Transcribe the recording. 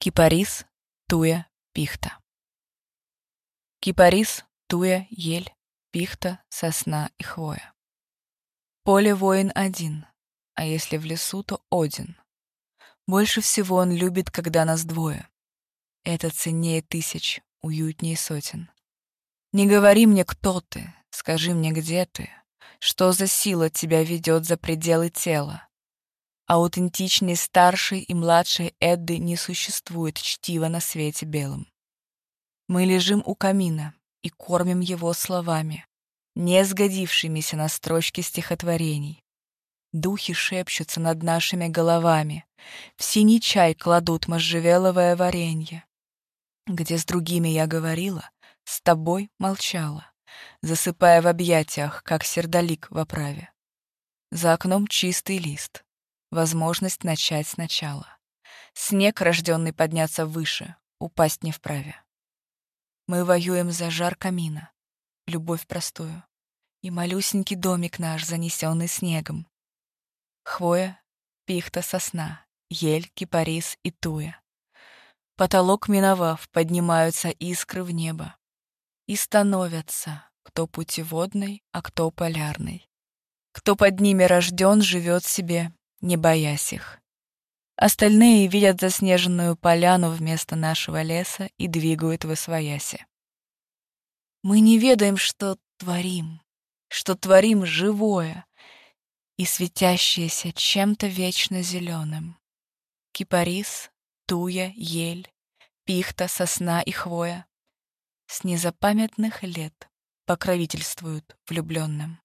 Кипарис, туя, пихта. Кипарис, туя, ель, пихта, сосна и хвоя. Поле воин один, а если в лесу, то один. Больше всего он любит, когда нас двое. Это ценнее тысяч, уютнее сотен. Не говори мне, кто ты, скажи мне, где ты, что за сила тебя ведет за пределы тела. Аутентичней старшей и младшей Эдды не существует чтива на свете белом. Мы лежим у камина и кормим его словами, не сгодившимися на строчке стихотворений. Духи шепчутся над нашими головами, в синий чай кладут можжевеловое варенье. Где с другими я говорила, с тобой молчала, засыпая в объятиях, как сердолик в оправе. За окном чистый лист, возможность начать сначала. Снег, рожденный подняться выше, упасть не вправе. Мы воюем за жар камина, любовь простую, и малюсенький домик наш, занесенный снегом. Хвоя, пихта, сосна, ель, кипарис и туя. Потолок миновав, поднимаются искры в небо. И становятся, кто путеводный, а кто полярный. Кто под ними рожден, живет себе, не боясь их. Остальные видят заснеженную поляну вместо нашего леса и двигают в освояси. Мы не ведаем, что творим, что творим живое и светящееся чем-то вечно зеленым. Кипарис, туя, ель, пихта, сосна и хвоя с незапамятных лет покровительствуют влюбленным.